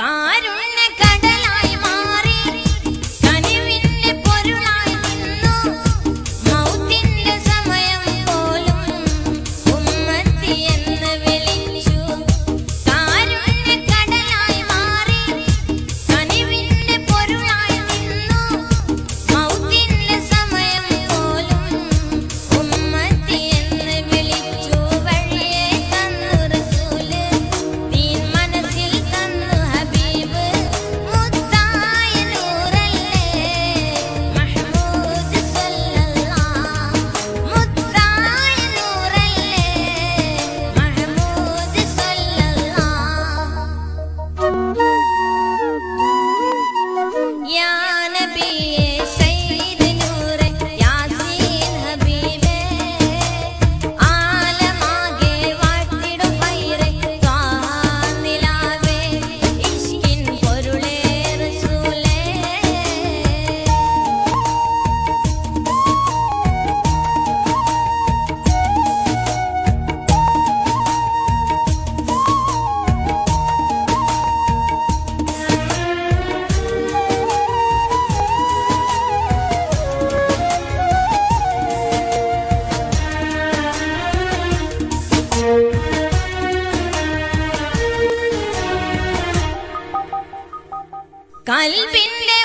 god be കൽവിന്റെ